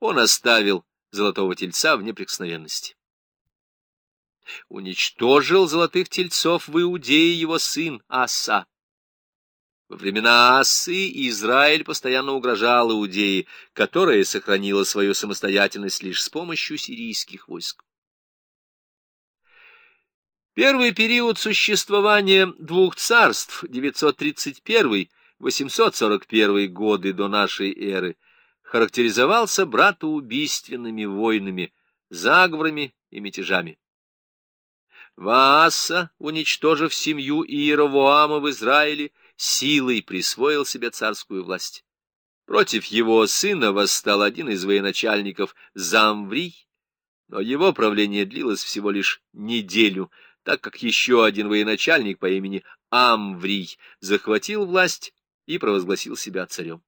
он оставил золотого тельца в неприкосновенности. Уничтожил золотых тельцов в Иудее его сын Аса. Во времена Асы Израиль постоянно угрожал Иудее, которая сохранила свою самостоятельность лишь с помощью сирийских войск. Первый период существования двух царств, 931-841 годы до нашей эры, характеризовался братоубийственными войнами, заговорами и мятежами. Вааса, уничтожив семью Иеровоама в Израиле, силой присвоил себе царскую власть. Против его сына восстал один из военачальников Замврий, но его правление длилось всего лишь неделю, так как еще один военачальник по имени Амврий захватил власть и провозгласил себя царем.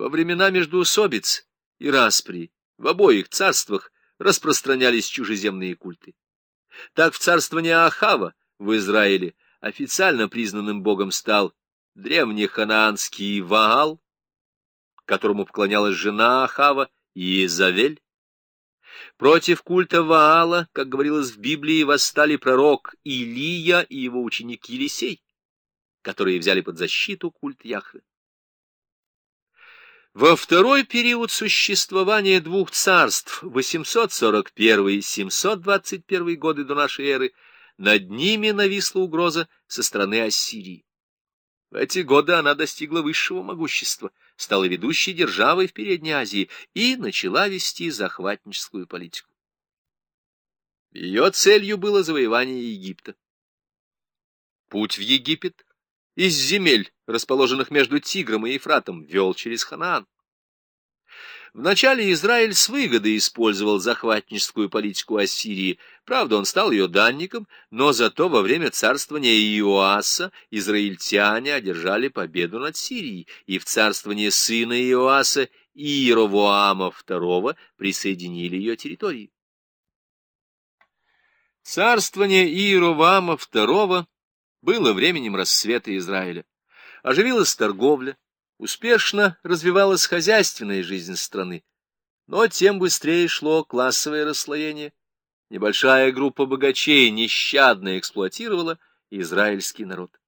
Во времена междуусобиц и распри в обоих царствах распространялись чужеземные культы. Так в царствовании Ахава в Израиле официально признанным богом стал древнеханаанский Ваал, которому поклонялась жена Ахава Иезавель. Против культа Ваала, как говорилось в Библии, восстали пророк Илия и его ученик Елисей, которые взяли под защиту культ Яхве. Во второй период существования двух царств, 841-721 годы до нашей эры, над ними нависла угроза со стороны Ассирии. В эти годы она достигла высшего могущества, стала ведущей державой в Передней Азии и начала вести захватническую политику. Ее целью было завоевание Египта. Путь в Египет из земель, расположенных между Тигром и Ефратом, вел через Ханаан. Вначале Израиль с выгодой использовал захватническую политику Ассирии. Правда, он стал ее данником, но зато во время царствования Иоаса израильтяне одержали победу над Сирией, и в царствовании сына Иоаса Иеровоама II присоединили ее территории. Царствование Иеровоама II было временем рассвета Израиля. Оживилась торговля, Успешно развивалась хозяйственная жизнь страны, но тем быстрее шло классовое расслоение. Небольшая группа богачей нещадно эксплуатировала израильский народ.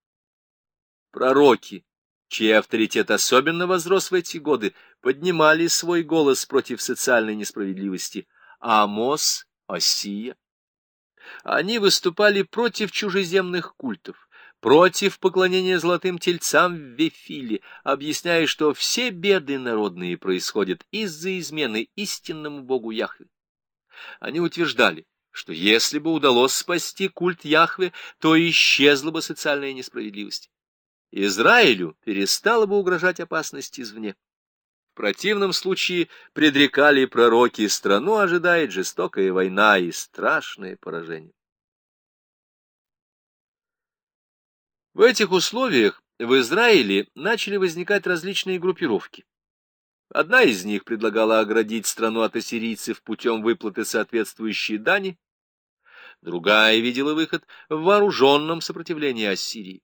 Пророки, чей авторитет особенно возрос в эти годы, поднимали свой голос против социальной несправедливости. Амос, Осия. Они выступали против чужеземных культов, против поклонения золотым тельцам в Вефиле, объясняя, что все беды народные происходят из-за измены истинному богу Яхве. Они утверждали, что если бы удалось спасти культ Яхве, то исчезла бы социальная несправедливость. Израилю перестала бы угрожать опасность извне. В противном случае предрекали пророки, страну ожидает жестокая война и страшное поражение. В этих условиях в Израиле начали возникать различные группировки. Одна из них предлагала оградить страну от ассирийцев путем выплаты соответствующей дани, другая видела выход в вооруженном сопротивлении Ассирии.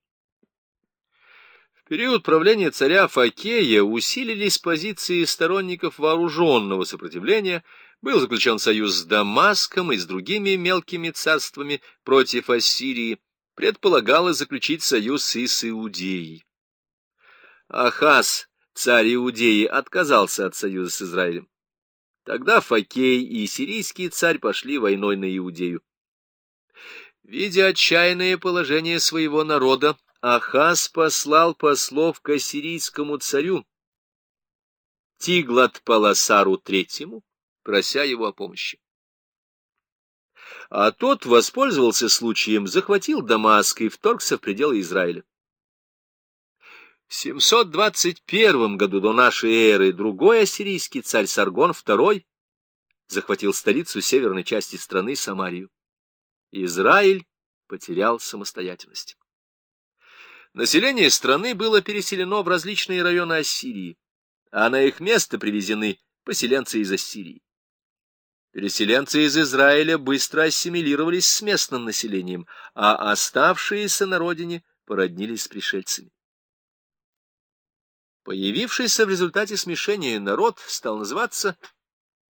В период правления царя Факея усилились позиции сторонников вооруженного сопротивления, был заключен союз с Дамаском и с другими мелкими царствами против Ассирии, предполагалось заключить союз и с Иудеей. Ахаз, царь Иудеи, отказался от союза с Израилем. Тогда Факей и сирийский царь пошли войной на Иудею. Видя отчаянное положение своего народа, Ахаз послал послов к ассирийскому царю Тиглат-Паласару III, прося его о помощи а тот воспользовался случаем, захватил Дамаск и вторгся в пределы Израиля. В 721 году до нашей эры другой ассирийский царь Саргон II захватил столицу северной части страны Самарию. Израиль потерял самостоятельность. Население страны было переселено в различные районы Ассирии, а на их место привезены поселенцы из Ассирии. Переселенцы из Израиля быстро ассимилировались с местным населением, а оставшиеся на родине породнились с пришельцами. Появившийся в результате смешения народ стал называться